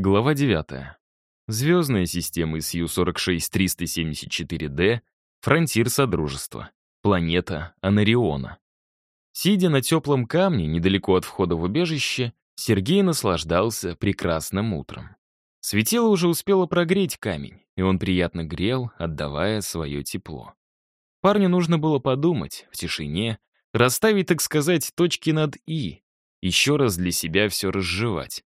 Глава 9. Звездная система СЮ-46-374D, фронтир Содружества, планета Анариона. Сидя на теплом камне недалеко от входа в убежище, Сергей наслаждался прекрасным утром. Светило уже успело прогреть камень, и он приятно грел, отдавая свое тепло. Парню нужно было подумать, в тишине, расставить, так сказать, точки над «и», еще раз для себя все разжевать.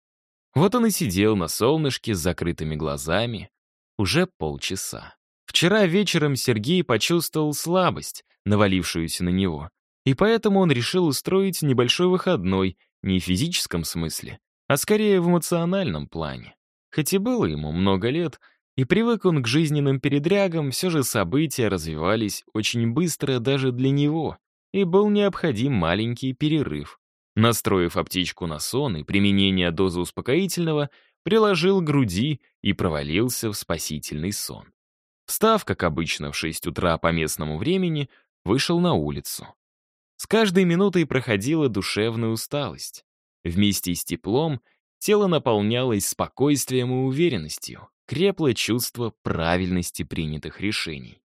Вот он и сидел на солнышке с закрытыми глазами уже полчаса. Вчера вечером Сергей почувствовал слабость, навалившуюся на него, и поэтому он решил устроить небольшой выходной не в физическом смысле, а скорее в эмоциональном плане. Хоть и было ему много лет, и привык он к жизненным передрягам, все же события развивались очень быстро даже для него, и был необходим маленький перерыв. Настроив аптечку на сон и применение дозы успокоительного, приложил к груди и провалился в спасительный сон. Встав, как обычно, в 6 утра по местному времени, вышел на улицу. С каждой минутой проходила душевная усталость. Вместе с теплом тело наполнялось спокойствием и уверенностью, крепло чувство правильности принятых решений.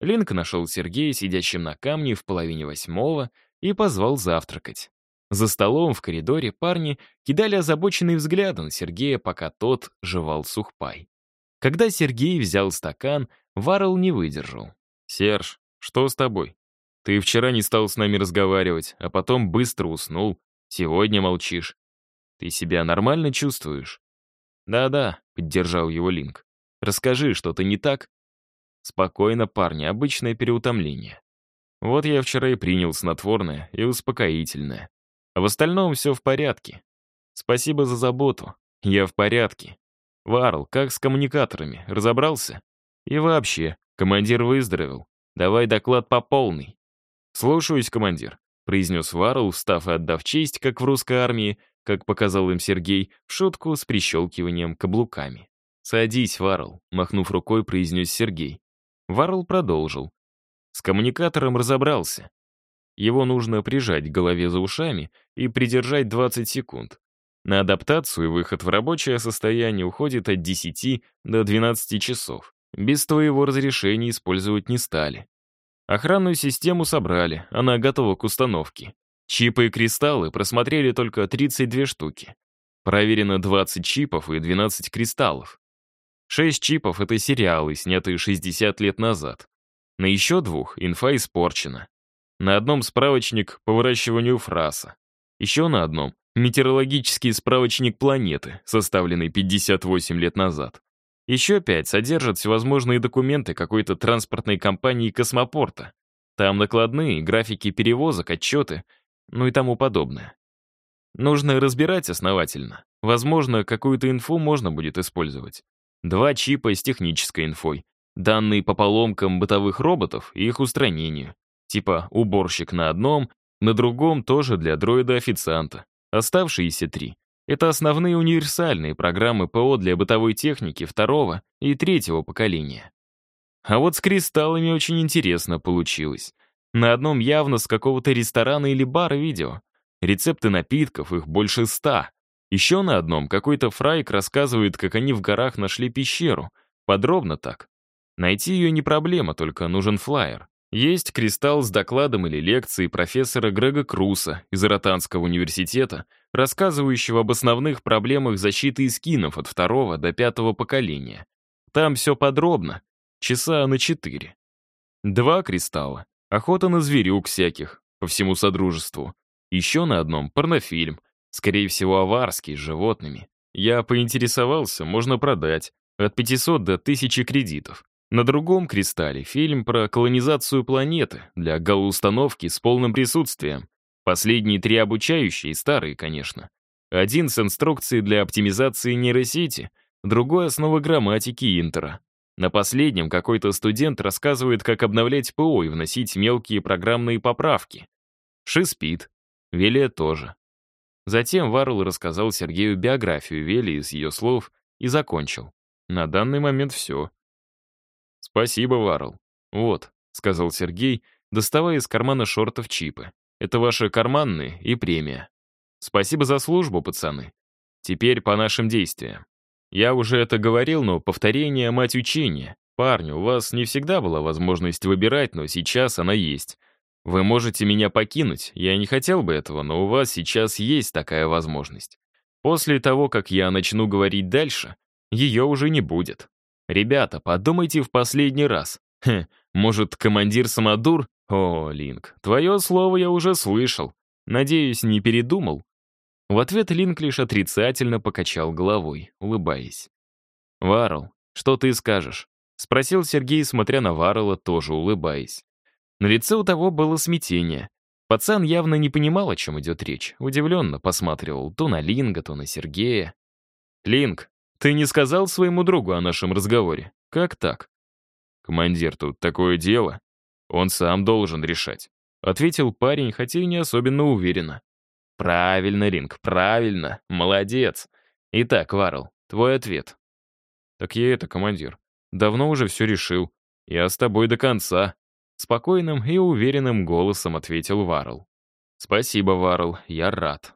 Линк нашел Сергея, сидящим на камне в половине восьмого, и позвал завтракать. За столом в коридоре парни кидали озабоченные взгляды на Сергея, пока тот жевал сухпай. Когда Сергей взял стакан, Варл не выдержал. «Серж, что с тобой? Ты вчера не стал с нами разговаривать, а потом быстро уснул. Сегодня молчишь. Ты себя нормально чувствуешь?» «Да-да», — поддержал его Линк. «Расскажи, что-то не так?» «Спокойно, парни, обычное переутомление. Вот я вчера и принял снотворное и успокоительное. А в остальном все в порядке. Спасибо за заботу. Я в порядке. Варл, как с коммуникаторами? Разобрался? И вообще, командир выздоровел. Давай доклад по полной. Слушаюсь, командир, произнес Варл, встав и отдав честь, как в русской армии, как показал им Сергей, в шутку с прищелкиванием каблуками. «Садись, Варл», — махнув рукой, произнес Сергей. Варл продолжил. С коммуникатором разобрался. Его нужно прижать к голове за ушами и придержать 20 секунд. На адаптацию и выход в рабочее состояние уходит от 10 до 12 часов. Без твоего разрешения использовать не стали. Охранную систему собрали, она готова к установке. Чипы и кристаллы просмотрели только 32 штуки. Проверено 20 чипов и 12 кристаллов. 6 чипов — это сериалы, снятые 60 лет назад. На еще двух инфа испорчена. На одном справочник по выращиванию фраса. Еще на одном метеорологический справочник планеты, составленный 58 лет назад. Еще пять содержат всевозможные документы какой-то транспортной компании космопорта. Там накладные, графики перевозок, отчеты, ну и тому подобное. Нужно разбирать основательно. Возможно, какую-то инфу можно будет использовать. Два чипа с технической инфой. Данные по поломкам бытовых роботов и их устранению. Типа уборщик на одном, на другом тоже для дроида-официанта. Оставшиеся три — это основные универсальные программы ПО для бытовой техники второго и третьего поколения. А вот с кристаллами очень интересно получилось. На одном явно с какого-то ресторана или бара видео. Рецепты напитков, их больше ста. Еще на одном какой-то фрайк рассказывает, как они в горах нашли пещеру. Подробно так. Найти ее не проблема, только нужен флаер. Есть кристалл с докладом или лекцией профессора Грега Круса из Ротанского университета, рассказывающего об основных проблемах защиты эскинов от второго до пятого поколения. Там все подробно, часа на четыре. Два кристалла, охота на зверюк всяких, по всему Содружеству. Еще на одном порнофильм, скорее всего аварский, с животными. Я поинтересовался, можно продать, от 500 до 1000 кредитов. На другом кристалле фильм про колонизацию планеты для галлоустановки с полным присутствием. Последние три обучающие, старые, конечно. Один с инструкцией для оптимизации нейросети, другой — основы грамматики Интера. На последнем какой-то студент рассказывает, как обновлять ПО и вносить мелкие программные поправки. Ши спит. Велия тоже. Затем Варл рассказал Сергею биографию Вели из ее слов и закончил. На данный момент все. «Спасибо, Варл. Вот», — сказал Сергей, доставая из кармана шортов чипы. «Это ваши карманные и премия. Спасибо за службу, пацаны. Теперь по нашим действиям. Я уже это говорил, но повторение — мать учения. Парни, у вас не всегда была возможность выбирать, но сейчас она есть. Вы можете меня покинуть, я не хотел бы этого, но у вас сейчас есть такая возможность. После того, как я начну говорить дальше, ее уже не будет. Ребята, подумайте в последний раз. Хм, может, командир самодур? О, Линк, твое слово я уже слышал. Надеюсь, не передумал? В ответ Линк лишь отрицательно покачал головой, улыбаясь. «Варл, что ты скажешь?» — спросил Сергей, смотря на Варрелла, тоже улыбаясь. На лице у того было смятение. Пацан явно не понимал, о чем идет речь. Удивленно посматривал то на Линга, то на Сергея. «Линг, ты не сказал своему другу о нашем разговоре? Как так?» «Командир, тут такое дело. Он сам должен решать», — ответил парень, хотя и не особенно уверенно. «Правильно, Линг, правильно. Молодец. Итак, Варл, твой ответ». «Так я это, командир. Давно уже все решил. Я с тобой до конца», — спокойным и уверенным голосом ответил Варл. «Спасибо, Варл, я рад».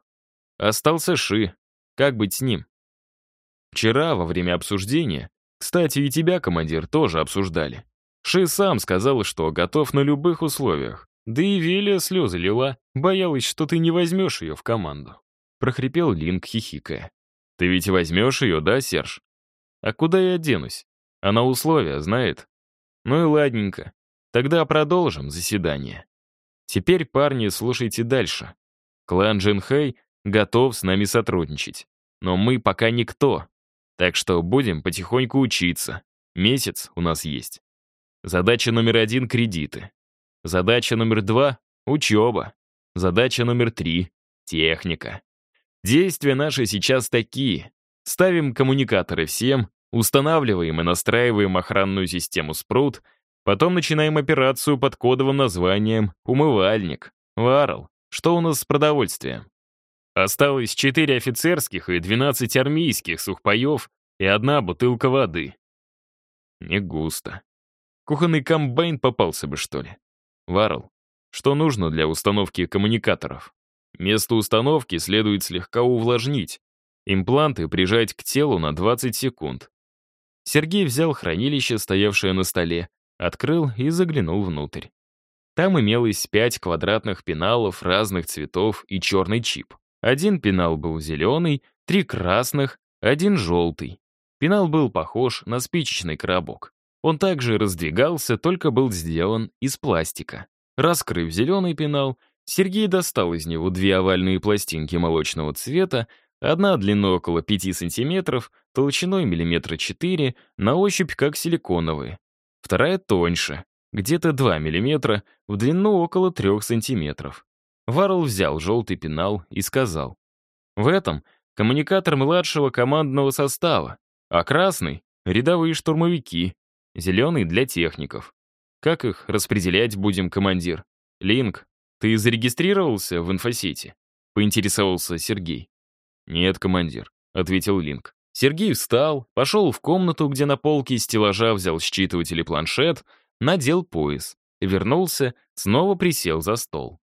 Остался Ши. Как быть с ним? Вчера, во время обсуждения, кстати, и тебя, командир, тоже обсуждали. Ши сам сказал, что готов на любых условиях. Да и Велия слезы лила, боялась, что ты не возьмешь ее в команду. Прохрипел Линк, хихикая. Ты ведь возьмешь ее, да, Серж? А куда я денусь? Она условия знает. Ну и ладненько. Тогда продолжим заседание. Теперь, парни, слушайте дальше. Клан Джинхэй готов с нами сотрудничать. Но мы пока никто. Так что будем потихоньку учиться. Месяц у нас есть. Задача номер один — кредиты. Задача номер два — учеба. Задача номер три — техника. Действия наши сейчас такие. Ставим коммуникаторы всем, Устанавливаем и настраиваем охранную систему Спрут, потом начинаем операцию под кодовым названием «Умывальник». Варл, что у нас с продовольствием? Осталось 4 офицерских и 12 армейских сухпаев и одна бутылка воды. Не густо. Кухонный комбайн попался бы, что ли? Варл, что нужно для установки коммуникаторов? Место установки следует слегка увлажнить. Импланты прижать к телу на 20 секунд. Сергей взял хранилище, стоявшее на столе, открыл и заглянул внутрь. Там имелось пять квадратных пеналов разных цветов и черный чип. Один пенал был зеленый, три красных, один желтый. Пенал был похож на спичечный коробок. Он также раздвигался, только был сделан из пластика. Раскрыв зеленый пенал, Сергей достал из него две овальные пластинки молочного цвета, Одна длиной около 5 сантиметров, толщиной миллиметра 4, на ощупь как силиконовые. Вторая тоньше, где-то 2 миллиметра, в длину около 3 сантиметров. Варл взял желтый пенал и сказал. В этом коммуникатор младшего командного состава, а красный — рядовые штурмовики, зеленый — для техников. Как их распределять будем, командир? Линк, ты зарегистрировался в инфосети? Поинтересовался Сергей. «Нет, командир», — ответил Линк. Сергей встал, пошел в комнату, где на полке стеллажа взял считыватель и планшет, надел пояс, вернулся, снова присел за стол.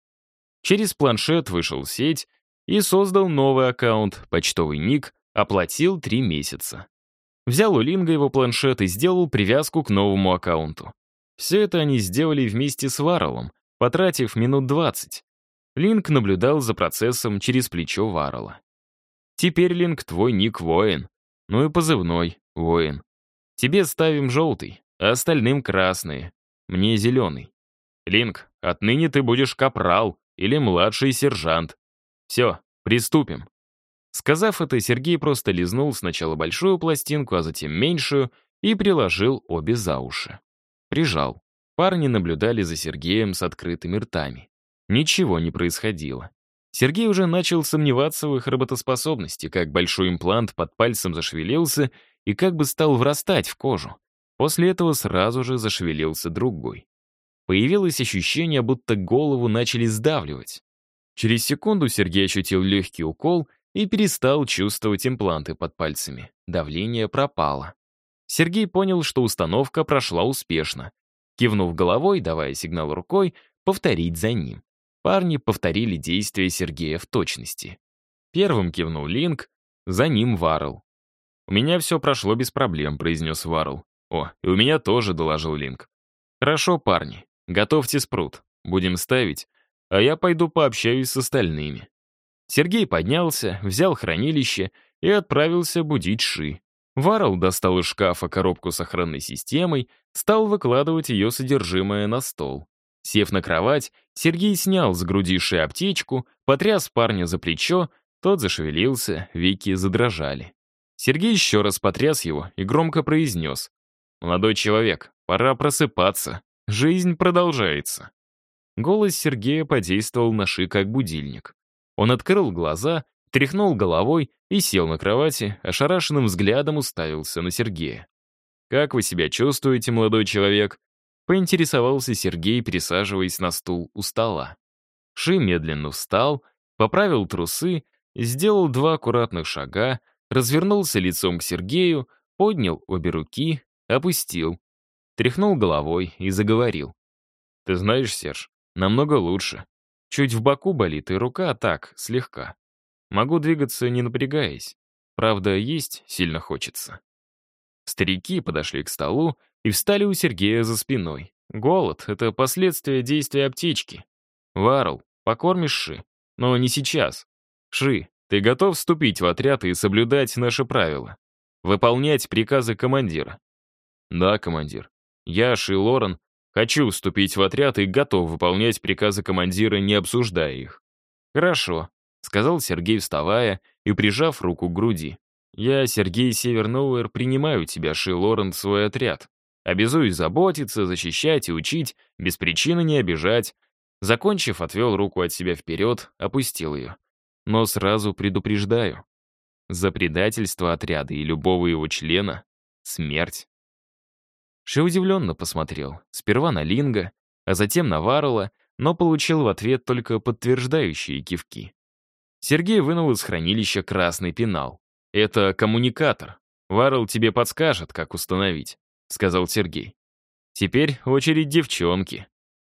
Через планшет вышел в сеть и создал новый аккаунт, почтовый ник, оплатил три месяца. Взял у Линга его планшет и сделал привязку к новому аккаунту. Все это они сделали вместе с Варрелом, потратив минут 20. Линк наблюдал за процессом через плечо Варрела. Теперь, Линк, твой ник воин. Ну и позывной воин. Тебе ставим желтый, а остальным красные. Мне зеленый. Линк, отныне ты будешь капрал или младший сержант. Все, приступим. Сказав это, Сергей просто лизнул сначала большую пластинку, а затем меньшую и приложил обе за уши. Прижал. Парни наблюдали за Сергеем с открытыми ртами. Ничего не происходило. Сергей уже начал сомневаться в их работоспособности, как большой имплант под пальцем зашевелился и как бы стал врастать в кожу. После этого сразу же зашевелился другой. Появилось ощущение, будто голову начали сдавливать. Через секунду Сергей ощутил легкий укол и перестал чувствовать импланты под пальцами. Давление пропало. Сергей понял, что установка прошла успешно. Кивнув головой, давая сигнал рукой, повторить за ним. Парни повторили действия Сергея в точности. Первым кивнул Линк, за ним Варл. «У меня все прошло без проблем», — произнес Варл. «О, и у меня тоже», — доложил Линк. «Хорошо, парни, готовьте спрут. Будем ставить, а я пойду пообщаюсь с остальными». Сергей поднялся, взял хранилище и отправился будить Ши. Варл достал из шкафа коробку с охранной системой, стал выкладывать ее содержимое на стол. Сев на кровать, Сергей снял с груди Ши аптечку, потряс парня за плечо, тот зашевелился, веки задрожали. Сергей еще раз потряс его и громко произнес. «Молодой человек, пора просыпаться. Жизнь продолжается». Голос Сергея подействовал на Ши как будильник. Он открыл глаза, тряхнул головой и сел на кровати, ошарашенным взглядом уставился на Сергея. «Как вы себя чувствуете, молодой человек?» Поинтересовался Сергей, присаживаясь на стул у стола. Ши медленно встал, поправил трусы, сделал два аккуратных шага, развернулся лицом к Сергею, поднял обе руки, опустил, тряхнул головой и заговорил. «Ты знаешь, Серж, намного лучше. Чуть в боку болит, и рука так, слегка. Могу двигаться, не напрягаясь. Правда, есть сильно хочется». Старики подошли к столу и встали у Сергея за спиной. Голод — это последствия действия аптечки. Варл, покормишь Ши? Но не сейчас. Ши, ты готов вступить в отряд и соблюдать наши правила? Выполнять приказы командира? Да, командир. Я, Ши Лорен, хочу вступить в отряд и готов выполнять приказы командира, не обсуждая их. Хорошо, сказал Сергей, вставая и прижав руку к груди. Я, Сергей Северноуэр, принимаю тебя, Ши Лорен, в свой отряд. Обязуюсь заботиться, защищать и учить, без причины не обижать. Закончив, отвел руку от себя вперед, опустил ее. Но сразу предупреждаю. За предательство отряда и любого его члена — смерть. Ши удивленно посмотрел. Сперва на Линга, а затем на Варрелла, но получил в ответ только подтверждающие кивки. Сергей вынул из хранилища красный пенал. «Это коммуникатор. Варрелл тебе подскажет, как установить. — сказал Сергей. «Теперь очередь девчонки».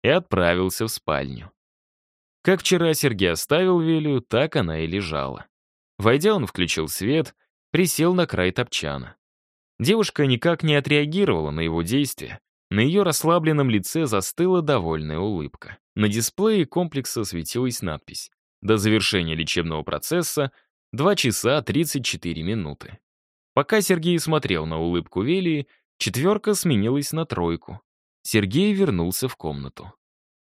И отправился в спальню. Как вчера Сергей оставил Велю, так она и лежала. Войдя, он включил свет, присел на край топчана. Девушка никак не отреагировала на его действия. На ее расслабленном лице застыла довольная улыбка. На дисплее комплекса светилась надпись «До завершения лечебного процесса 2 часа 34 минуты». Пока Сергей смотрел на улыбку Велии, Четверка сменилась на тройку. Сергей вернулся в комнату.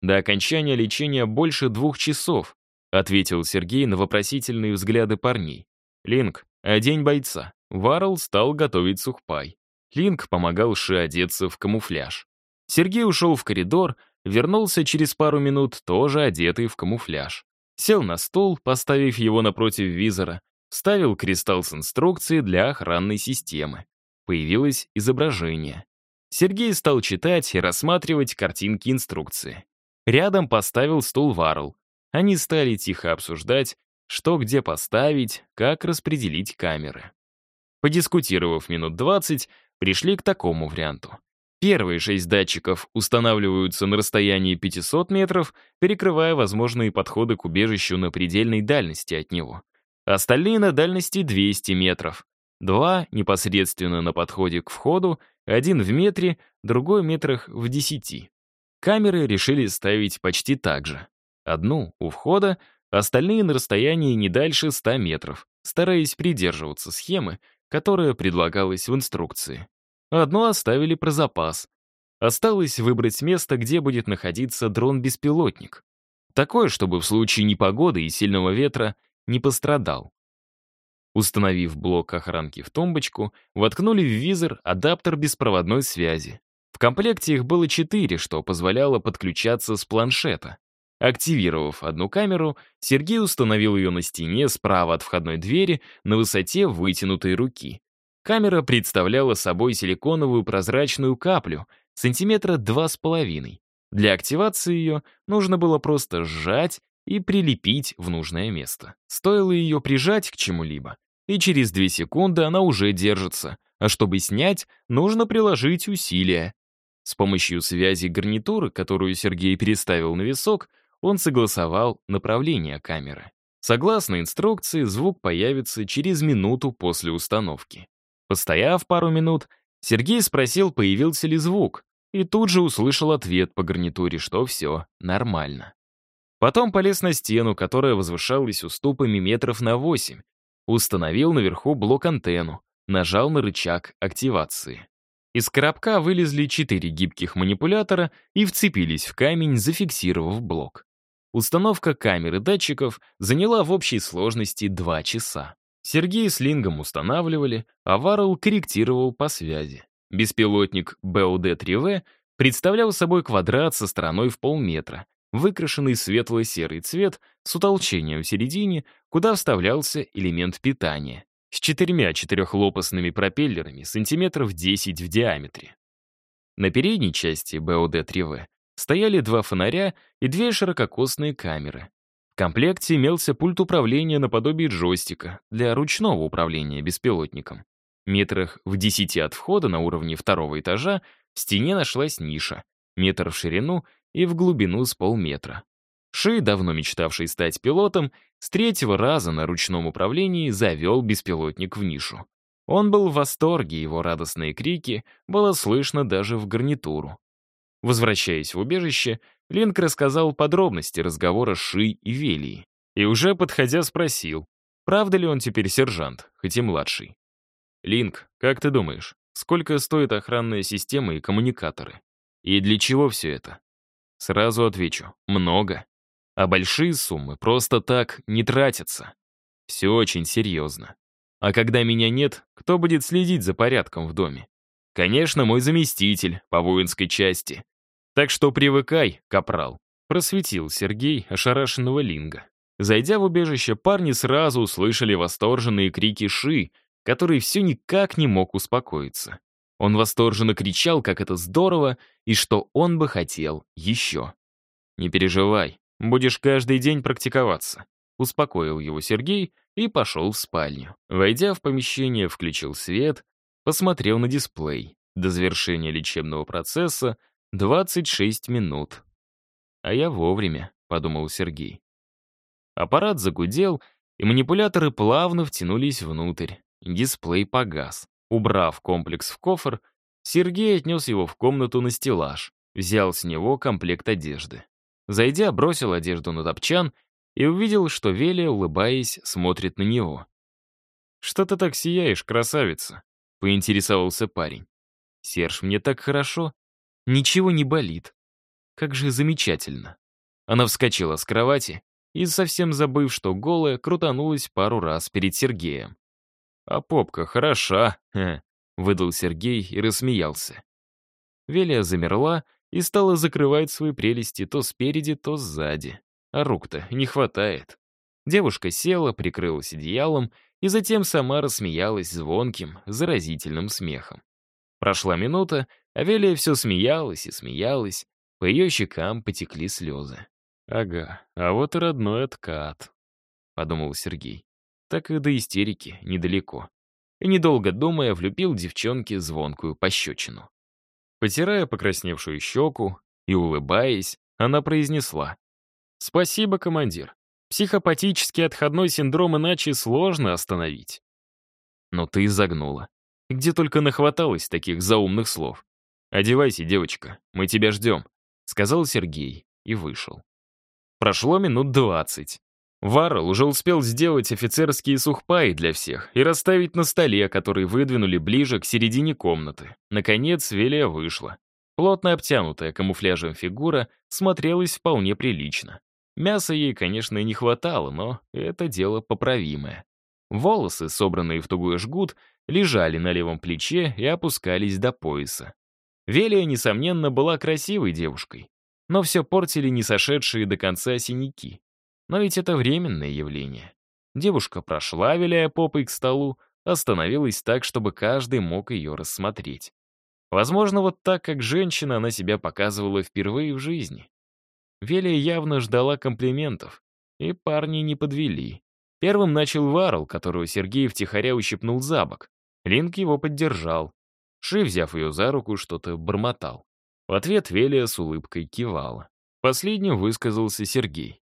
«До окончания лечения больше двух часов», ответил Сергей на вопросительные взгляды парней. «Линк, одень бойца». Варл стал готовить сухпай. Линк помогал Ши одеться в камуфляж. Сергей ушел в коридор, вернулся через пару минут, тоже одетый в камуфляж. Сел на стул, поставив его напротив визора, вставил кристалл с инструкцией для охранной системы. Появилось изображение. Сергей стал читать и рассматривать картинки инструкции. Рядом поставил стул Варл. Они стали тихо обсуждать, что где поставить, как распределить камеры. Подискутировав минут 20, пришли к такому варианту. Первые шесть датчиков устанавливаются на расстоянии 500 метров, перекрывая возможные подходы к убежищу на предельной дальности от него. Остальные на дальности 200 метров. Два непосредственно на подходе к входу, один в метре, другой метрах в десяти. Камеры решили ставить почти так же. Одну у входа, остальные на расстоянии не дальше 100 метров, стараясь придерживаться схемы, которая предлагалась в инструкции. Одну оставили про запас. Осталось выбрать место, где будет находиться дрон-беспилотник. Такое, чтобы в случае непогоды и сильного ветра не пострадал. Установив блок охранки в тумбочку, воткнули в визор адаптер беспроводной связи. В комплекте их было четыре, что позволяло подключаться с планшета. Активировав одну камеру, Сергей установил ее на стене справа от входной двери на высоте вытянутой руки. Камера представляла собой силиконовую прозрачную каплю, сантиметра два с половиной. Для активации ее нужно было просто сжать и прилепить в нужное место. Стоило ее прижать к чему-либо, и через 2 секунды она уже держится, а чтобы снять, нужно приложить усилия. С помощью связи гарнитуры, которую Сергей переставил на висок, он согласовал направление камеры. Согласно инструкции, звук появится через минуту после установки. Постояв пару минут, Сергей спросил, появился ли звук, и тут же услышал ответ по гарнитуре, что все нормально. Потом полез на стену, которая возвышалась уступами метров на восемь, установил наверху блок-антенну, нажал на рычаг активации. Из коробка вылезли четыре гибких манипулятора и вцепились в камень, зафиксировав блок. Установка камер и датчиков заняла в общей сложности два часа. Сергей с Лингом устанавливали, а Варрелл корректировал по связи. Беспилотник БУД-3В представлял собой квадрат со стороной в полметра, выкрашенный светло-серый цвет с утолчением в середине, куда вставлялся элемент питания, с четырьмя четырехлопастными пропеллерами сантиметров 10 в диаметре. На передней части БУД-3В стояли два фонаря и две ширококосные камеры. В комплекте имелся пульт управления наподобие джойстика для ручного управления беспилотником. Метрах в десяти от входа на уровне второго этажа в стене нашлась ниша, метр в ширину и в глубину с полметра. Ши, давно мечтавший стать пилотом, с третьего раза на ручном управлении завел беспилотник в нишу. Он был в восторге, его радостные крики было слышно даже в гарнитуру. Возвращаясь в убежище, Линк рассказал подробности разговора Ши и Велии. И уже подходя спросил, правда ли он теперь сержант, хоть и младший. «Линк, как ты думаешь, сколько стоит охранная система и коммуникаторы? И для чего все это?» Сразу отвечу, много. А большие суммы просто так не тратятся. Все очень серьезно. А когда меня нет, кто будет следить за порядком в доме? Конечно, мой заместитель по воинской части. Так что привыкай, капрал. Просветил Сергей ошарашенного Линга. Зайдя в убежище, парни сразу услышали восторженные крики Ши, который все никак не мог успокоиться. Он восторженно кричал, как это здорово, и что он бы хотел еще. «Не переживай, будешь каждый день практиковаться», — успокоил его Сергей и пошел в спальню. Войдя в помещение, включил свет, посмотрел на дисплей. До завершения лечебного процесса 26 минут. «А я вовремя», — подумал Сергей. Аппарат загудел, и манипуляторы плавно втянулись внутрь. Дисплей погас. Убрав комплекс в кофр, Сергей отнес его в комнату на стеллаж, взял с него комплект одежды. Зайдя, бросил одежду на топчан и увидел, что Велия, улыбаясь, смотрит на него. «Что ты так сияешь, красавица?» — поинтересовался парень. «Серж, мне так хорошо. Ничего не болит. Как же замечательно». Она вскочила с кровати и, совсем забыв, что голая, крутанулась пару раз перед Сергеем. «А попка хороша», — выдал Сергей и рассмеялся. Велия замерла и стала закрывать свои прелести то спереди, то сзади. А рук-то не хватает. Девушка села, прикрылась одеялом и затем сама рассмеялась звонким, заразительным смехом. Прошла минута, а Велия все смеялась и смеялась, по ее щекам потекли слезы. «Ага, а вот и родной откат», — подумал Сергей так и до истерики недалеко. И, недолго думая, влюбил девчонке звонкую пощечину. Потирая покрасневшую щеку и улыбаясь, она произнесла. «Спасибо, командир. Психопатический отходной синдром иначе сложно остановить». Но ты загнула. Где только нахваталось таких заумных слов. «Одевайся, девочка, мы тебя ждем», — сказал Сергей и вышел. Прошло минут двадцать. Варрелл уже успел сделать офицерские сухпаи для всех и расставить на столе, который выдвинули ближе к середине комнаты. Наконец, Велия вышла. Плотно обтянутая камуфляжем фигура смотрелась вполне прилично. Мяса ей, конечно, не хватало, но это дело поправимое. Волосы, собранные в тугой жгут, лежали на левом плече и опускались до пояса. Велия, несомненно, была красивой девушкой, но все портили не сошедшие до конца синяки. Но ведь это временное явление. Девушка прошла, виляя попой к столу, остановилась так, чтобы каждый мог ее рассмотреть. Возможно, вот так, как женщина, она себя показывала впервые в жизни. Велия явно ждала комплиментов, и парни не подвели. Первым начал Варл, которого Сергей втихаря ущипнул за бок. Линк его поддержал. Ши, взяв ее за руку, что-то бормотал. В ответ Велия с улыбкой кивала. Последним высказался Сергей.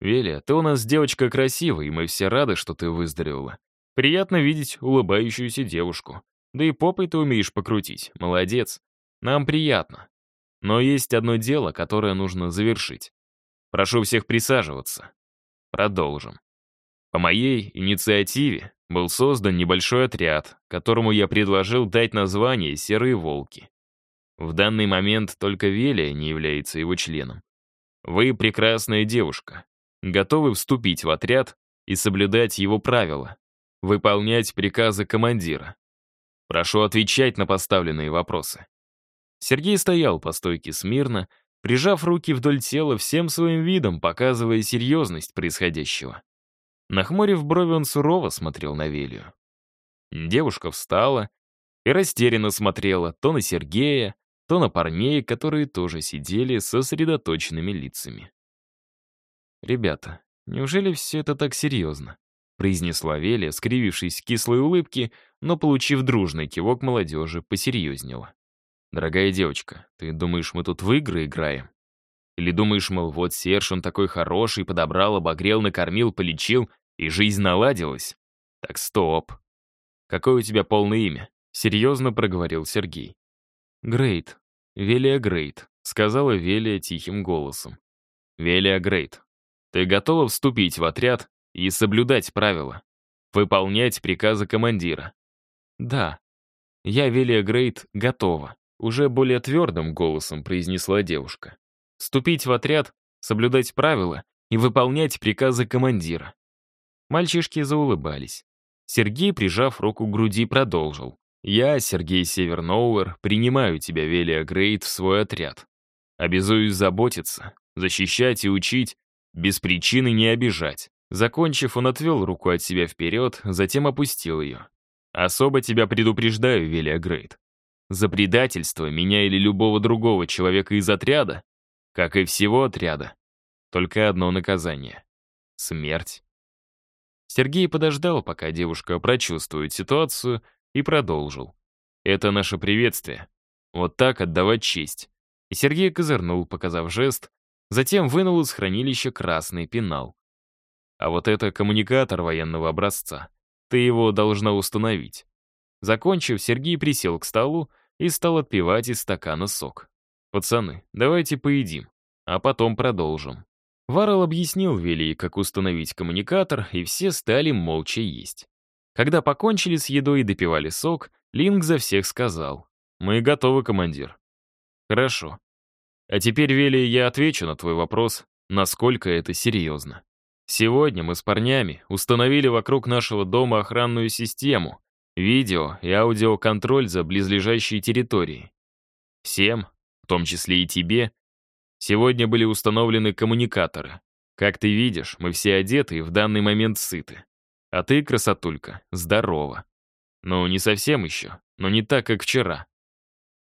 «Велия, ты у нас девочка красивая, и мы все рады, что ты выздоровела. Приятно видеть улыбающуюся девушку. Да и попой ты умеешь покрутить. Молодец. Нам приятно. Но есть одно дело, которое нужно завершить. Прошу всех присаживаться. Продолжим. По моей инициативе был создан небольшой отряд, которому я предложил дать название «Серые волки». В данный момент только Велия не является его членом. Вы прекрасная девушка, готовы вступить в отряд и соблюдать его правила, выполнять приказы командира. Прошу отвечать на поставленные вопросы. Сергей стоял по стойке смирно, прижав руки вдоль тела всем своим видом, показывая серьезность происходящего. Нахмурив брови, он сурово смотрел на Велию. Девушка встала и растерянно смотрела то на Сергея, то на парней, которые тоже сидели со сосредоточенными лицами. «Ребята, неужели все это так серьезно?» произнесла Велия, скривившись кислой улыбке, но, получив дружный кивок молодежи, посерьезнела. «Дорогая девочка, ты думаешь, мы тут в игры играем? Или думаешь, мол, вот Серж, он такой хороший, подобрал, обогрел, накормил, полечил, и жизнь наладилась? Так стоп. Какое у тебя полное имя?» Серьезно проговорил Сергей. «Грейт. Велия Грейт», — сказала Велия тихим голосом. «Велия Грейт, ты готова вступить в отряд и соблюдать правила? Выполнять приказы командира?» «Да. Я, Велия Грейт, готова», — уже более твердым голосом произнесла девушка. «Вступить в отряд, соблюдать правила и выполнять приказы командира». Мальчишки заулыбались. Сергей, прижав руку к груди, продолжил. Я, Сергей Северноуэр, принимаю тебя, Велия Грейт, в свой отряд. Обязуюсь заботиться, защищать и учить, без причины не обижать. Закончив, он отвел руку от себя вперед, затем опустил ее. Особо тебя предупреждаю, Велия Грейт. За предательство меня или любого другого человека из отряда, как и всего отряда, только одно наказание — смерть. Сергей подождал, пока девушка прочувствует ситуацию, и продолжил. «Это наше приветствие. Вот так отдавать честь». И Сергей козырнул, показав жест, затем вынул из хранилища красный пенал. «А вот это коммуникатор военного образца. Ты его должна установить». Закончив, Сергей присел к столу и стал отпивать из стакана сок. «Пацаны, давайте поедим, а потом продолжим». Варрелл объяснил Вилли, как установить коммуникатор, и все стали молча есть. Когда покончили с едой и допивали сок, Линк за всех сказал. «Мы готовы, командир». «Хорошо. А теперь, Вели, я отвечу на твой вопрос, насколько это серьезно. Сегодня мы с парнями установили вокруг нашего дома охранную систему, видео и аудиоконтроль за близлежащие территории. Всем, в том числе и тебе, сегодня были установлены коммуникаторы. Как ты видишь, мы все одеты и в данный момент сыты. А ты, красотулька, здорова. Ну, не совсем еще, но не так, как вчера.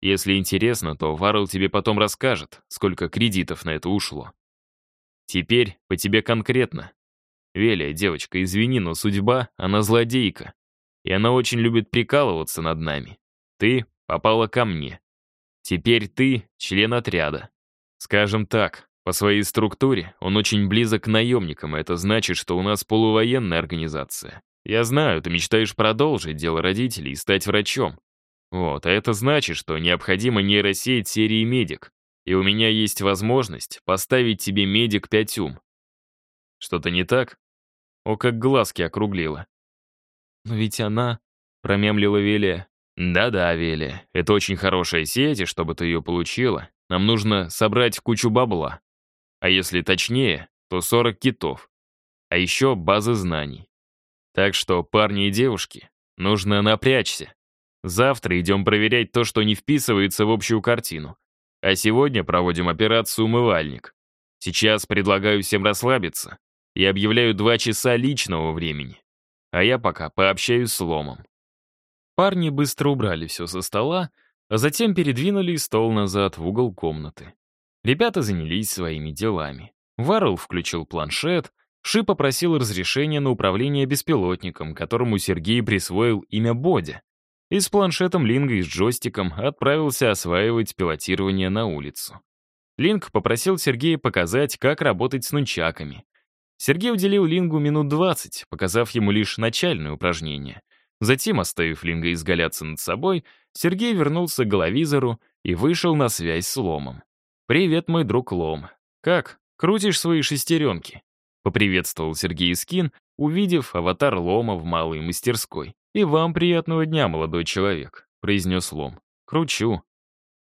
Если интересно, то Варл тебе потом расскажет, сколько кредитов на это ушло. Теперь по тебе конкретно. Велия, девочка, извини, но судьба, она злодейка. И она очень любит прикалываться над нами. Ты попала ко мне. Теперь ты член отряда. Скажем так, по своей структуре он очень близок к наемникам, это значит, что у нас полувоенная организация. Я знаю, ты мечтаешь продолжить дело родителей и стать врачом. Вот, а это значит, что необходимо нейросеть серии «Медик», и у меня есть возможность поставить тебе «Медик 5 ум». Что-то не так? О, как глазки округлила. «Но ведь она...» — промямлила Велия. «Да-да, Велия, это очень хорошая сеть, и чтобы ты ее получила, нам нужно собрать кучу бабла. А если точнее, то 40 китов. А еще базы знаний. Так что, парни и девушки, нужно напрячься. Завтра идем проверять то, что не вписывается в общую картину. А сегодня проводим операцию «Умывальник». Сейчас предлагаю всем расслабиться и объявляю два часа личного времени. А я пока пообщаюсь с Ломом. Парни быстро убрали все со стола, а затем передвинули стол назад в угол комнаты. Ребята занялись своими делами. Варрелл включил планшет, Ши попросил разрешения на управление беспилотником, которому Сергей присвоил имя Бодя. И с планшетом Линга и с джойстиком отправился осваивать пилотирование на улицу. Линк попросил Сергея показать, как работать с нунчаками. Сергей уделил Лингу минут 20, показав ему лишь начальное упражнение. Затем, оставив Линга изгаляться над собой, Сергей вернулся к головизору и вышел на связь с Ломом. «Привет, мой друг Лом. Как? Крутишь свои шестеренки?» Поприветствовал Сергей Скин, увидев аватар Лома в малой мастерской. «И вам приятного дня, молодой человек», — произнес Лом. «Кручу».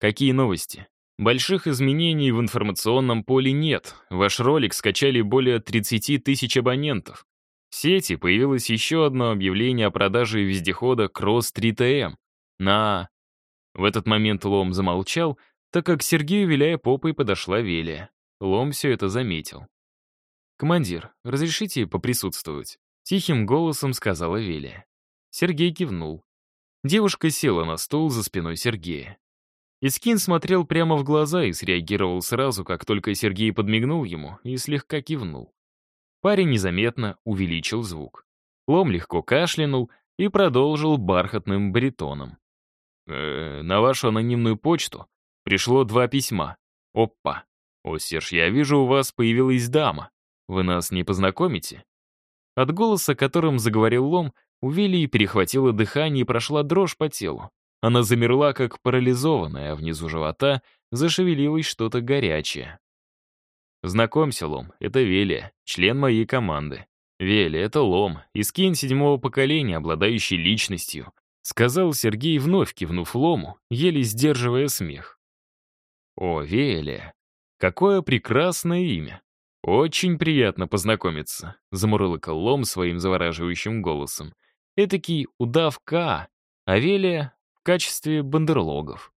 «Какие новости?» Больших изменений в информационном поле нет. Ваш ролик скачали более 30 тысяч абонентов. В сети появилось еще одно объявление о продаже вездехода Cross 3TM на... В этот момент Лом замолчал, так как Сергею, виляя попой, подошла Велия. Лом все это заметил. «Командир, разрешите поприсутствовать?» Тихим голосом сказала Велия. Сергей кивнул. Девушка села на стул за спиной Сергея. Искин смотрел прямо в глаза и среагировал сразу, как только Сергей подмигнул ему и слегка кивнул. Парень незаметно увеличил звук. Лом легко кашлянул и продолжил бархатным баритоном. «Э, «На вашу анонимную почту пришло два письма. Опа! О, Серж, я вижу, у вас появилась дама. Вы нас не познакомите?» От голоса, которым заговорил Лом, у Вилли перехватило дыхание и прошла дрожь по телу. Она замерла, как парализованная, а внизу живота зашевелилось что-то горячее. Знакомься, Лом, это Велия, член моей команды. Велия, это Лом, искин седьмого поколения, обладающий личностью, сказал Сергей, вновь кивнув Лому, еле сдерживая смех. О, Велия, какое прекрасное имя. Очень приятно познакомиться, замурлыкал Лом своим завораживающим голосом. Этакий удав К, а Велия в качестве бандерлогов.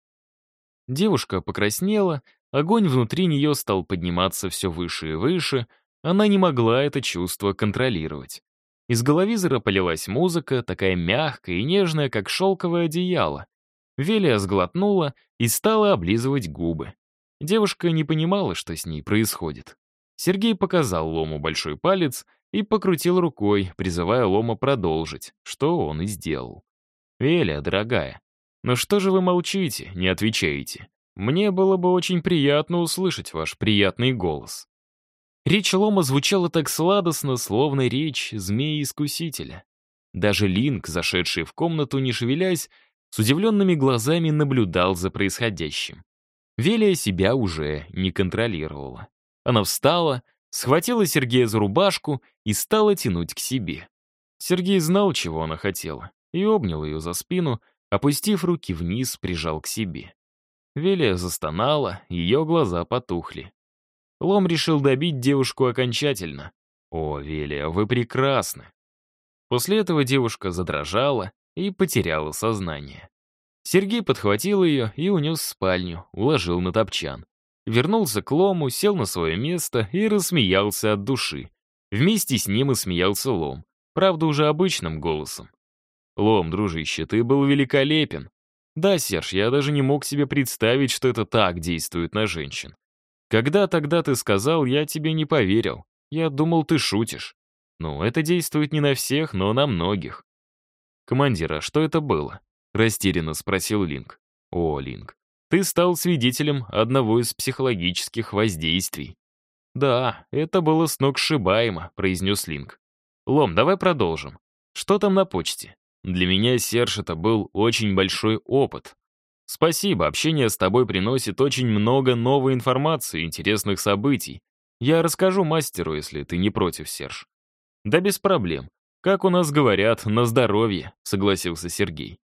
Девушка покраснела, Огонь внутри нее стал подниматься все выше и выше, она не могла это чувство контролировать. Из головизора полилась музыка, такая мягкая и нежная, как шелковое одеяло. Велия сглотнула и стала облизывать губы. Девушка не понимала, что с ней происходит. Сергей показал Лому большой палец и покрутил рукой, призывая Лома продолжить, что он и сделал. «Велия, дорогая, ну что же вы молчите, не отвечаете? Мне было бы очень приятно услышать ваш приятный голос». Речь Лома звучала так сладостно, словно речь змеи-искусителя. Даже Линк, зашедший в комнату, не шевелясь, с удивленными глазами наблюдал за происходящим. Велия себя уже не контролировала. Она встала, схватила Сергея за рубашку и стала тянуть к себе. Сергей знал, чего она хотела, и обнял ее за спину, опустив руки вниз, прижал к себе. Велия застонала, ее глаза потухли. Лом решил добить девушку окончательно. «О, Велия, вы прекрасны!» После этого девушка задрожала и потеряла сознание. Сергей подхватил ее и унес в спальню, уложил на топчан. Вернулся к Лому, сел на свое место и рассмеялся от души. Вместе с ним и смеялся Лом, правда, уже обычным голосом. «Лом, дружище, ты был великолепен. Да, Серж, я даже не мог себе представить, что это так действует на женщин. Когда тогда ты сказал, я тебе не поверил. Я думал, ты шутишь. Ну, это действует не на всех, но на многих. Командир, а что это было? Растерянно спросил Линк. О, Линк, ты стал свидетелем одного из психологических воздействий. Да, это было сногсшибаемо, произнес Линк. Лом, давай продолжим. Что там на почте? Для меня, Серж, это был очень большой опыт. Спасибо, общение с тобой приносит очень много новой информации, интересных событий. Я расскажу мастеру, если ты не против, Серж. Да без проблем. Как у нас говорят, на здоровье, согласился Сергей.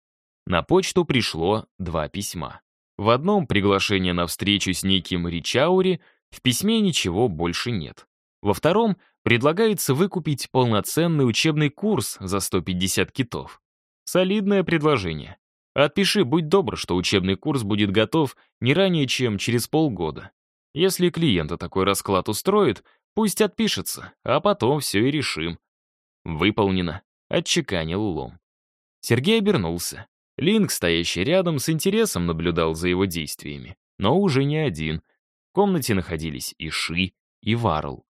На почту пришло два письма. В одном приглашение на встречу с неким Ричаури, в письме ничего больше нет. Во втором предлагается выкупить полноценный учебный курс за 150 китов. Солидное предложение. Отпиши, будь добр, что учебный курс будет готов не ранее, чем через полгода. Если клиента такой расклад устроит, пусть отпишется, а потом все и решим. Выполнено. Отчеканил лом. Сергей обернулся. Линк, стоящий рядом, с интересом наблюдал за его действиями. Но уже не один. В комнате находились и Ши, и Варл.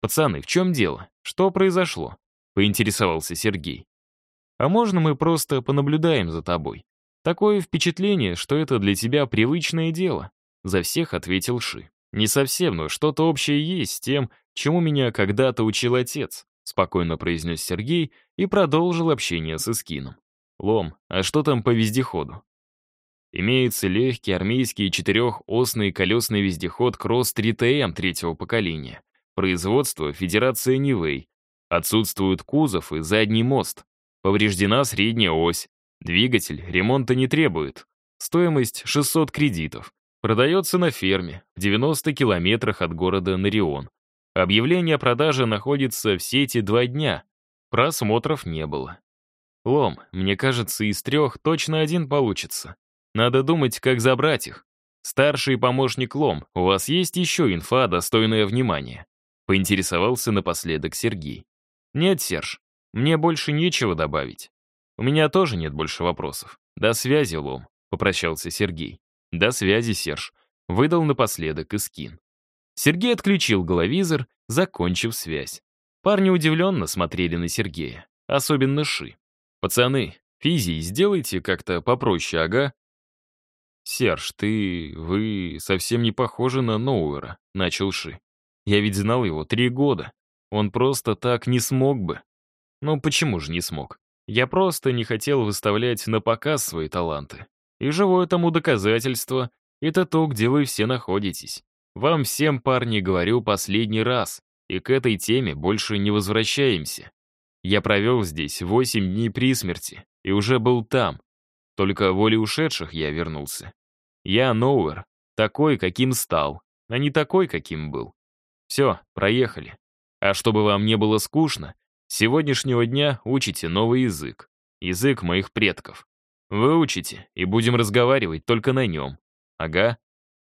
«Пацаны, в чем дело? Что произошло?» — поинтересовался Сергей. А можно мы просто понаблюдаем за тобой? Такое впечатление, что это для тебя привычное дело. За всех ответил Ши. Не совсем, но что-то общее есть с тем, чему меня когда-то учил отец, спокойно произнес Сергей и продолжил общение с Искином. Лом, а что там по вездеходу? Имеется легкий армейский четырехосный колесный вездеход Кросс 3ТМ третьего поколения. Производство Федерация Нивэй. Отсутствует кузов и задний мост. Повреждена средняя ось. Двигатель ремонта не требует. Стоимость 600 кредитов. Продается на ферме, в 90 километрах от города Нарион. Объявление о продаже находится в сети два дня. Просмотров не было. Лом, мне кажется, из трех точно один получится. Надо думать, как забрать их. Старший помощник Лом, у вас есть еще инфа, достойная внимания?» Поинтересовался напоследок Сергей. «Нет, Серж, мне больше нечего добавить. У меня тоже нет больше вопросов. До связи, Лом», — попрощался Сергей. «До связи, Серж», — выдал напоследок и скин. Сергей отключил головизор, закончив связь. Парни удивленно смотрели на Сергея, особенно Ши. «Пацаны, физии сделайте как-то попроще, ага», «Серж, ты... вы совсем не похожи на Ноуэра», — начал Ши. «Я ведь знал его три года. Он просто так не смог бы». «Ну почему же не смог? Я просто не хотел выставлять на показ свои таланты. И живое тому доказательство — это то, где вы все находитесь. Вам всем, парни, говорю последний раз, и к этой теме больше не возвращаемся. Я провел здесь восемь дней при смерти и уже был там. Только волей ушедших я вернулся. Я Ноуэр, такой, каким стал, а не такой, каким был. Все, проехали. А чтобы вам не было скучно, сегодняшнего дня учите новый язык. Язык моих предков. Выучите, и будем разговаривать только на нем. Ага.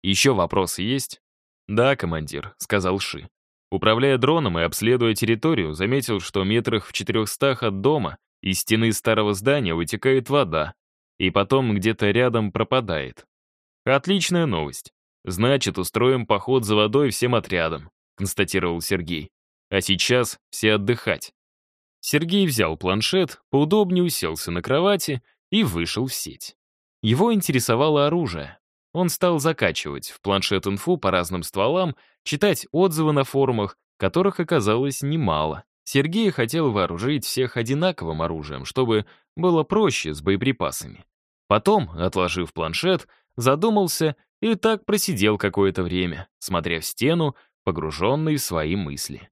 Еще вопросы есть? Да, командир, сказал Ши. Управляя дроном и обследуя территорию, заметил, что метрах в четырехстах от дома из стены старого здания вытекает вода, и потом где-то рядом пропадает. «Отличная новость. Значит, устроим поход за водой всем отрядом», констатировал Сергей. «А сейчас все отдыхать». Сергей взял планшет, поудобнее уселся на кровати и вышел в сеть. Его интересовало оружие. Он стал закачивать в планшет инфу по разным стволам, читать отзывы на форумах, которых оказалось немало. Сергей хотел вооружить всех одинаковым оружием, чтобы было проще с боеприпасами. Потом, отложив планшет, задумался и так просидел какое-то время, смотря в стену, погруженный в свои мысли.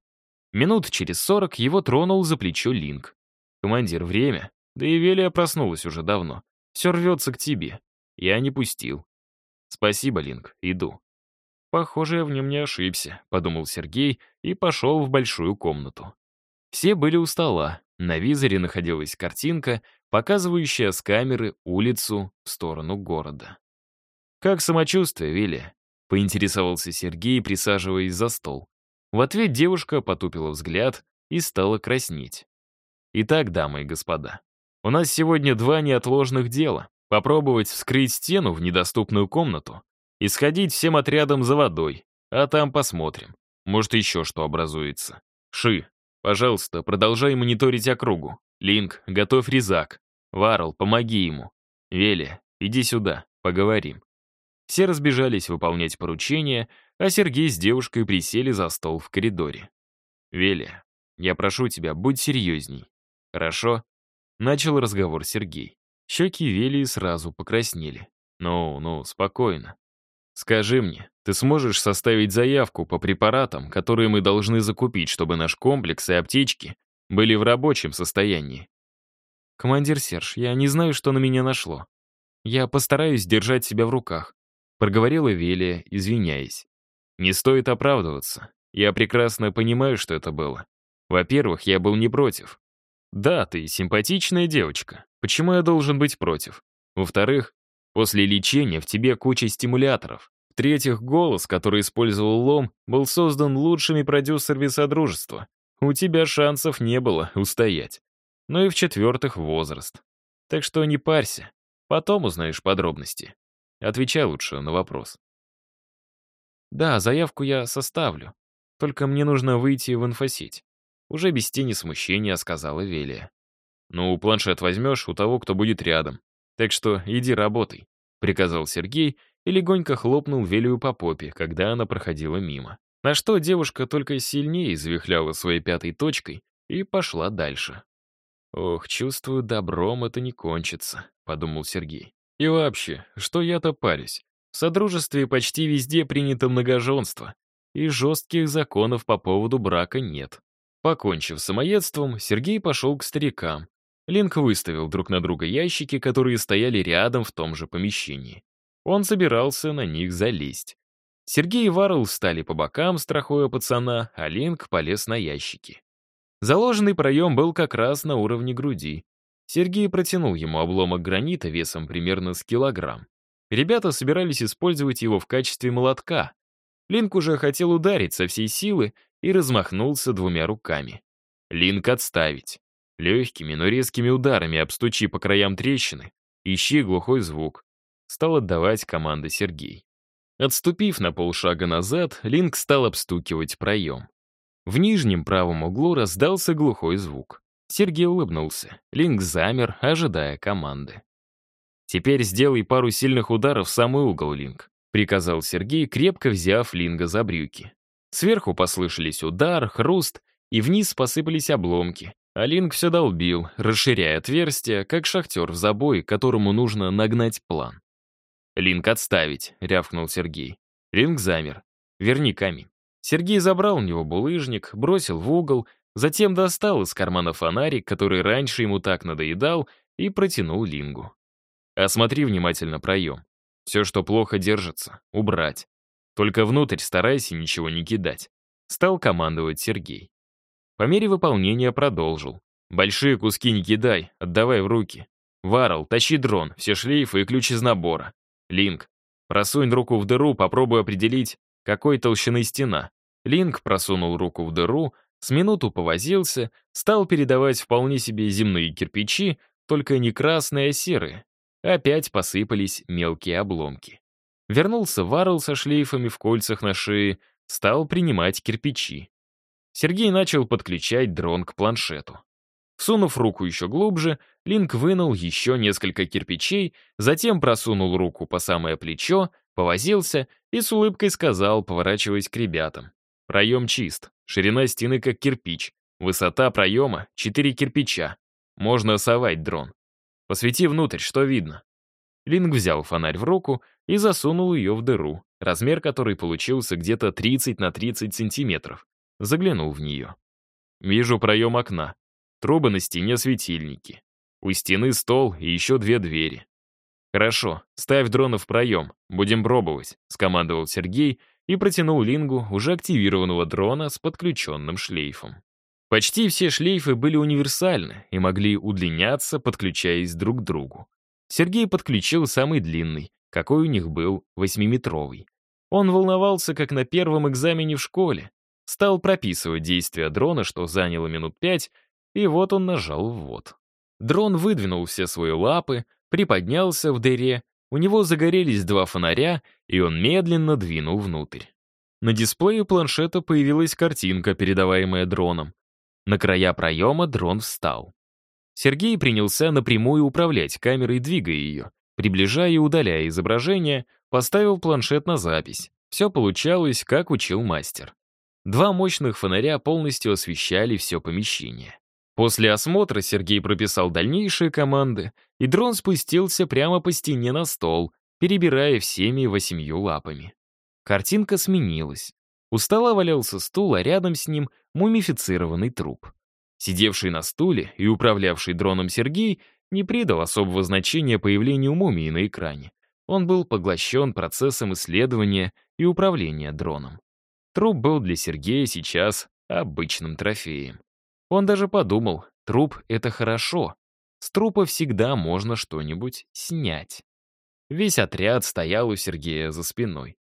Минут через сорок его тронул за плечо Линк. «Командир, время. Да и Велия проснулась уже давно. Все рвется к тебе. Я не пустил». «Спасибо, Линк, иду». «Похоже, я в нем не ошибся», — подумал Сергей и пошел в большую комнату. Все были у стола. На визоре находилась картинка, показывающая с камеры улицу в сторону города. «Как самочувствие, Вилли?» — поинтересовался Сергей, присаживаясь за стол. В ответ девушка потупила взгляд и стала краснеть. «Итак, дамы и господа, у нас сегодня два неотложных дела. Попробовать вскрыть стену в недоступную комнату и сходить всем отрядом за водой, а там посмотрим. Может, еще что образуется. Ши, пожалуйста, продолжай мониторить округу. Линк, готовь резак. Варл, помоги ему. Веля, иди сюда, поговорим. Все разбежались выполнять поручения, а Сергей с девушкой присели за стол в коридоре. «Велия, я прошу тебя, будь серьезней. Хорошо?» Начал разговор Сергей. Щеки Велии сразу покраснели. «Ну, ну, спокойно. Скажи мне, ты сможешь составить заявку по препаратам, которые мы должны закупить, чтобы наш комплекс и аптечки были в рабочем состоянии?» «Командир Серж, я не знаю, что на меня нашло. Я постараюсь держать себя в руках проговорила Велия, извиняясь. «Не стоит оправдываться. Я прекрасно понимаю, что это было. Во-первых, я был не против. Да, ты симпатичная девочка. Почему я должен быть против? Во-вторых, после лечения в тебе куча стимуляторов. В-третьих, голос, который использовал Лом, был создан лучшими продюсерами Содружества. У тебя шансов не было устоять. Ну и в-четвертых, возраст. Так что не парься. Потом узнаешь подробности. Отвечай лучше на вопрос. Да, заявку я составлю. Только мне нужно выйти в инфосеть. Уже без тени смущения сказала Велия. Ну, планшет возьмешь у того, кто будет рядом. Так что иди работай, приказал Сергей и легонько хлопнул Велию по попе, когда она проходила мимо. На что девушка только сильнее завихляла своей пятой точкой и пошла дальше. «Ох, чувствую, добром это не кончится», — подумал Сергей. «И вообще, что я-то парюсь? В Содружестве почти везде принято многоженство, и жестких законов по поводу брака нет». Покончив самоедством, Сергей пошел к старикам. Линк выставил друг на друга ящики, которые стояли рядом в том же помещении. Он собирался на них залезть. Сергей и Варл встали по бокам, страхуя пацана, а Линк полез на ящики. Заложенный проем был как раз на уровне груди. Сергей протянул ему обломок гранита весом примерно с килограмм. Ребята собирались использовать его в качестве молотка. Линк уже хотел ударить со всей силы и размахнулся двумя руками. Линк отставить. Легкими, но резкими ударами обстучи по краям трещины, ищи глухой звук. Стал отдавать команды Сергей. Отступив на полшага назад, Линк стал обстукивать проем. В нижнем правом углу раздался глухой звук. Сергей улыбнулся. Линк замер, ожидая команды. «Теперь сделай пару сильных ударов в самый угол, Линк», приказал Сергей, крепко взяв Линга за брюки. Сверху послышались удар, хруст, и вниз посыпались обломки. А Линк все долбил, расширяя отверстие, как шахтер в забой, которому нужно нагнать план. «Линк отставить», — рявкнул Сергей. Линк замер. «Верни камень». Сергей забрал у него булыжник, бросил в угол, затем достал из кармана фонарик, который раньше ему так надоедал, и протянул Лингу. «Осмотри внимательно проем. Все, что плохо держится, убрать. Только внутрь старайся ничего не кидать», — стал командовать Сергей. По мере выполнения продолжил. «Большие куски не кидай, отдавай в руки. Варл, тащи дрон, все шлейфы и ключ из набора. Линк, просунь руку в дыру, попробуй определить, какой толщины стена. Линк просунул руку в дыру, с минуту повозился, стал передавать вполне себе земные кирпичи, только не красные, а серые. Опять посыпались мелкие обломки. Вернулся Варл со шлейфами в кольцах на шее, стал принимать кирпичи. Сергей начал подключать дрон к планшету. Сунув руку еще глубже, Линк вынул еще несколько кирпичей, затем просунул руку по самое плечо, повозился и с улыбкой сказал, поворачиваясь к ребятам. Проем чист, ширина стены как кирпич, высота проема — 4 кирпича. Можно совать дрон. Посвети внутрь, что видно. Линк взял фонарь в руку и засунул ее в дыру, размер которой получился где-то 30 на 30 сантиметров. Заглянул в нее. Вижу проем окна. Трубы на стене светильники. У стены стол и еще две двери. «Хорошо, ставь дрона в проем, будем пробовать», — скомандовал Сергей и протянул Лингу уже активированного дрона с подключенным шлейфом. Почти все шлейфы были универсальны и могли удлиняться, подключаясь друг к другу. Сергей подключил самый длинный, какой у них был, восьмиметровый. Он волновался, как на первом экзамене в школе. Стал прописывать действия дрона, что заняло минут пять, и вот он нажал «ввод». Дрон выдвинул все свои лапы, приподнялся в дыре, у него загорелись два фонаря, и он медленно двинул внутрь. На дисплее планшета появилась картинка, передаваемая дроном. На края проема дрон встал. Сергей принялся напрямую управлять камерой, двигая ее. Приближая и удаляя изображение, поставил планшет на запись. Все получалось, как учил мастер. Два мощных фонаря полностью освещали все помещение. После осмотра Сергей прописал дальнейшие команды, и дрон спустился прямо по стене на стол, перебирая всеми восемью лапами. Картинка сменилась. У стола валялся стул, а рядом с ним мумифицированный труп. Сидевший на стуле и управлявший дроном Сергей не придал особого значения появлению мумии на экране. Он был поглощен процессом исследования и управления дроном. Труп был для Сергея сейчас обычным трофеем. Он даже подумал, труп — это хорошо. С трупа всегда можно что-нибудь снять. Весь отряд стоял у Сергея за спиной.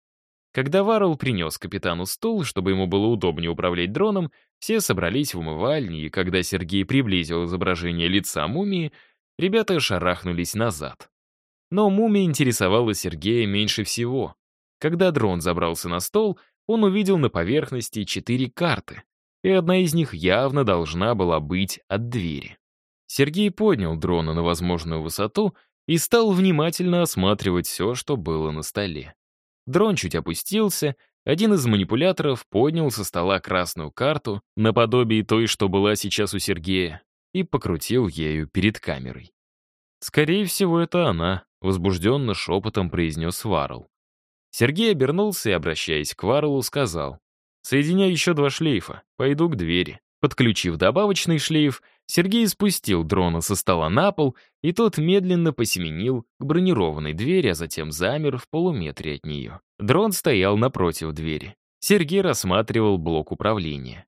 Когда Варл принес капитану стул, чтобы ему было удобнее управлять дроном, все собрались в умывальне, и когда Сергей приблизил изображение лица мумии, ребята шарахнулись назад. Но мумия интересовала Сергея меньше всего. Когда дрон забрался на стол, он увидел на поверхности четыре карты, и одна из них явно должна была быть от двери. Сергей поднял дрона на возможную высоту и стал внимательно осматривать все, что было на столе. Дрон чуть опустился, один из манипуляторов поднял со стола красную карту, наподобие той, что была сейчас у Сергея. и покрутил ею перед камерой. «Скорее всего, это она», — возбужденно шепотом произнес Варл. Сергей обернулся и, обращаясь к Варлу, сказал, «Соединяй еще два шлейфа, пойду к двери». Подключив добавочный шлейф, Сергей спустил дрона со стола на пол, и тот медленно посеменил к бронированной двери, а затем замер в полуметре от нее. Дрон стоял напротив двери. Сергей рассматривал блок управления.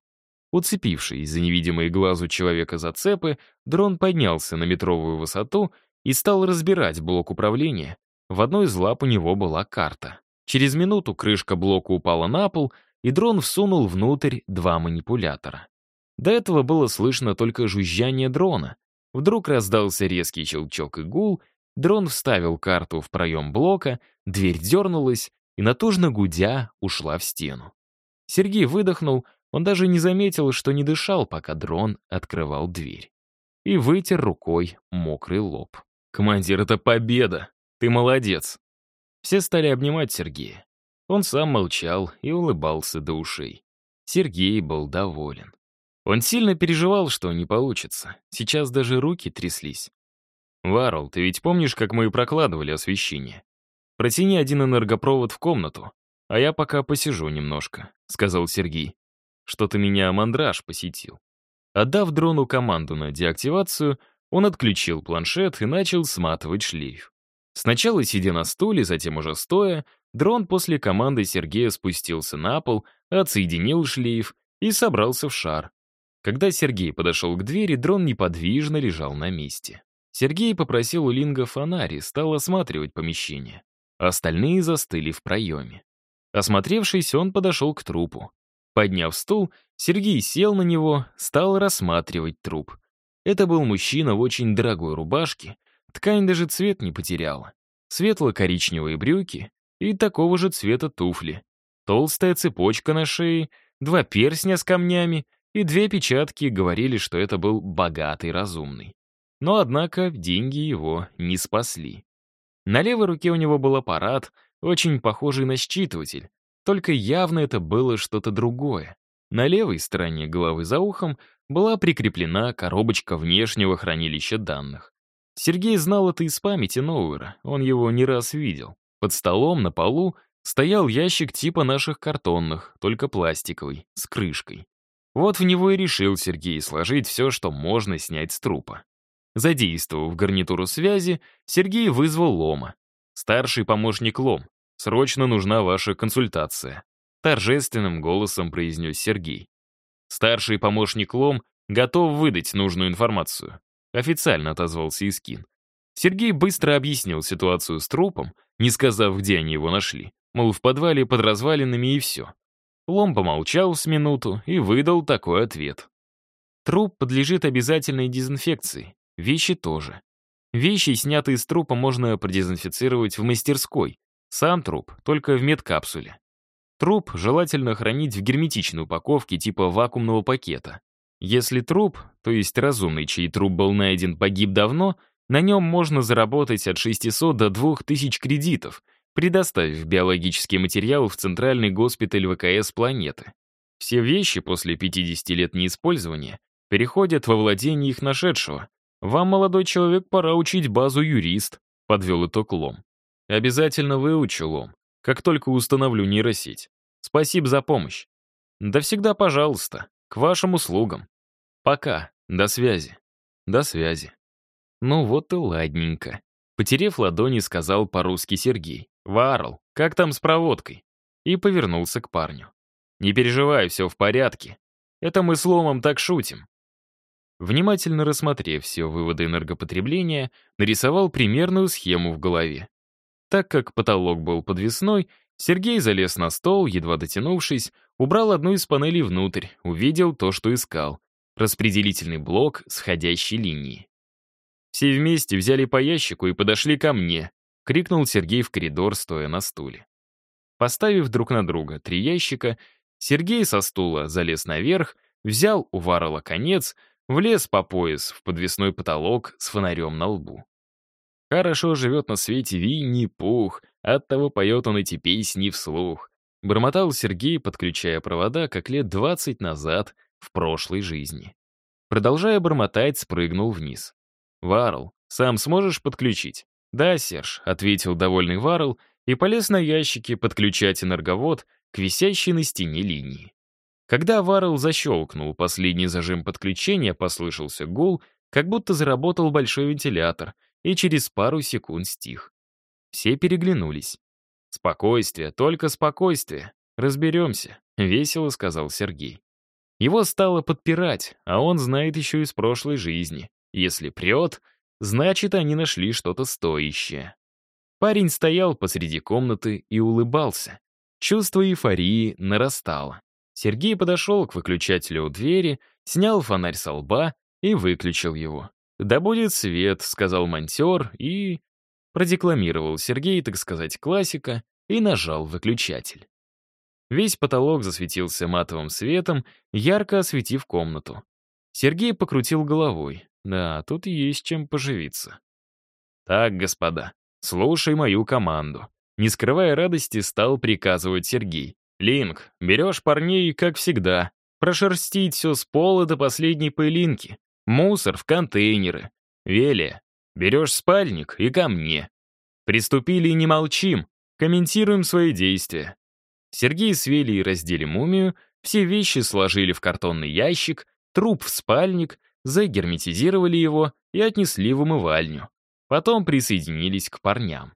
Уцепившись за невидимые глазу человека зацепы, дрон поднялся на метровую высоту и стал разбирать блок управления. В одной из лап у него была карта. Через минуту крышка блока упала на пол, и дрон всунул внутрь два манипулятора. До этого было слышно только жужжание дрона. Вдруг раздался резкий щелчок и гул, дрон вставил карту в проем блока, дверь дернулась и, натужно гудя, ушла в стену. Сергей выдохнул, он даже не заметил, что не дышал, пока дрон открывал дверь. И вытер рукой мокрый лоб. «Командир, это победа! Ты молодец!» Все стали обнимать Сергея. Он сам молчал и улыбался до ушей. Сергей был доволен. Он сильно переживал, что не получится. Сейчас даже руки тряслись. «Варл, ты ведь помнишь, как мы и прокладывали освещение? Протяни один энергопровод в комнату, а я пока посижу немножко», — сказал Сергей. Что-то меня мандраж посетил. Отдав дрону команду на деактивацию, он отключил планшет и начал сматывать шлейф. Сначала сидя на стуле, затем уже стоя, дрон после команды Сергея спустился на пол, отсоединил шлейф и собрался в шар, когда Сергей подошел к двери, дрон неподвижно лежал на месте. Сергей попросил у Линга фонарь и стал осматривать помещение. Остальные застыли в проеме. Осмотревшись, он подошел к трупу. Подняв стул, Сергей сел на него, стал рассматривать труп. Это был мужчина в очень дорогой рубашке, ткань даже цвет не потеряла. Светло-коричневые брюки и такого же цвета туфли. Толстая цепочка на шее, два перстня с камнями и две печатки говорили, что это был богатый разумный. Но, однако, деньги его не спасли. На левой руке у него был аппарат, очень похожий на считыватель, только явно это было что-то другое. На левой стороне головы за ухом была прикреплена коробочка внешнего хранилища данных. Сергей знал это из памяти Ноуэра, он его не раз видел. Под столом на полу стоял ящик типа наших картонных, только пластиковый, с крышкой. Вот в него и решил Сергей сложить все, что можно снять с трупа. Задействовав гарнитуру связи, Сергей вызвал Лома. «Старший помощник Лом, срочно нужна ваша консультация», торжественным голосом произнес Сергей. Старший помощник Лом готов выдать нужную информацию. Официально отозвался Искин. Сергей быстро объяснил ситуацию с трупом, не сказав, где они его нашли. Мол, в подвале под развалинами и все. Лом помолчал с минуту и выдал такой ответ. Труп подлежит обязательной дезинфекции, вещи тоже. Вещи, снятые из трупа, можно продезинфицировать в мастерской. Сам труп только в медкапсуле. Труп желательно хранить в герметичной упаковке типа вакуумного пакета. Если труп, то есть разумный, чей труп был найден, погиб давно, на нем можно заработать от 600 до 2000 кредитов — предоставив биологический материал в Центральный госпиталь ВКС планеты. Все вещи после 50 лет неиспользования переходят во владение их нашедшего. Вам, молодой человек, пора учить базу юрист, подвел итог Лом. Обязательно выучу Лом, как только установлю нейросеть. Спасибо за помощь. Да всегда пожалуйста, к вашим услугам. Пока, до связи. До связи. Ну вот и ладненько. Потерев ладони, сказал по-русски Сергей. «Варл, как там с проводкой?» И повернулся к парню. «Не переживай, все в порядке. Это мы с Ломом так шутим». Внимательно рассмотрев все выводы энергопотребления, нарисовал примерную схему в голове. Так как потолок был подвесной, Сергей залез на стол, едва дотянувшись, убрал одну из панелей внутрь, увидел то, что искал — распределительный блок сходящей линии. Все вместе взяли по ящику и подошли ко мне, крикнул Сергей в коридор, стоя на стуле. Поставив друг на друга три ящика, Сергей со стула залез наверх, взял у Варрела конец, влез по пояс в подвесной потолок с фонарем на лбу. Хорошо живет на свете Винни-Пух, оттого поет он эти песни вслух. Бормотал Сергей, подключая провода, как лет двадцать назад в прошлой жизни. Продолжая бормотать, спрыгнул вниз. «Варл, сам сможешь подключить?» «Да, Серж», — ответил довольный Варл и полез на ящики подключать энерговод к висящей на стене линии. Когда Варл защелкнул последний зажим подключения, послышался гул, как будто заработал большой вентилятор, и через пару секунд стих. Все переглянулись. «Спокойствие, только спокойствие. Разберемся», — весело сказал Сергей. Его стало подпирать, а он знает еще из прошлой жизни. Если прет, значит, они нашли что-то стоящее. Парень стоял посреди комнаты и улыбался. Чувство эйфории нарастало. Сергей подошел к выключателю у двери, снял фонарь со лба и выключил его. «Да будет свет», — сказал монтер и... Продекламировал Сергей, так сказать, классика, и нажал выключатель. Весь потолок засветился матовым светом, ярко осветив комнату. Сергей покрутил головой. Да, тут есть чем поживиться. «Так, господа, слушай мою команду». Не скрывая радости, стал приказывать Сергей. «Линк, берешь парней, как всегда. Прошерстить все с пола до последней пылинки. Мусор в контейнеры. Велия, берешь спальник и ко мне. Приступили и не молчим. Комментируем свои действия. Сергей с Велией раздели мумию, все вещи сложили в картонный ящик, труп в спальник, загерметизировали его и отнесли в умывальню. Потом присоединились к парням.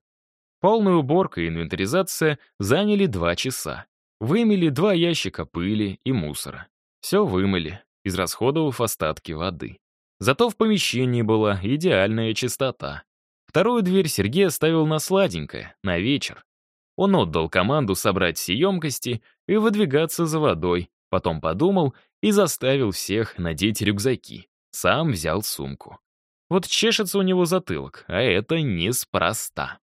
Полная уборка и инвентаризация заняли два часа. Вымели два ящика пыли и мусора. Все вымыли, израсходовав остатки воды. Зато в помещении была идеальная чистота. Вторую дверь Сергей оставил на сладенькое, на вечер. Он отдал команду собрать все емкости и выдвигаться за водой, потом подумал и заставил всех надеть рюкзаки. Сам взял сумку. Вот чешется у него затылок, а это неспроста.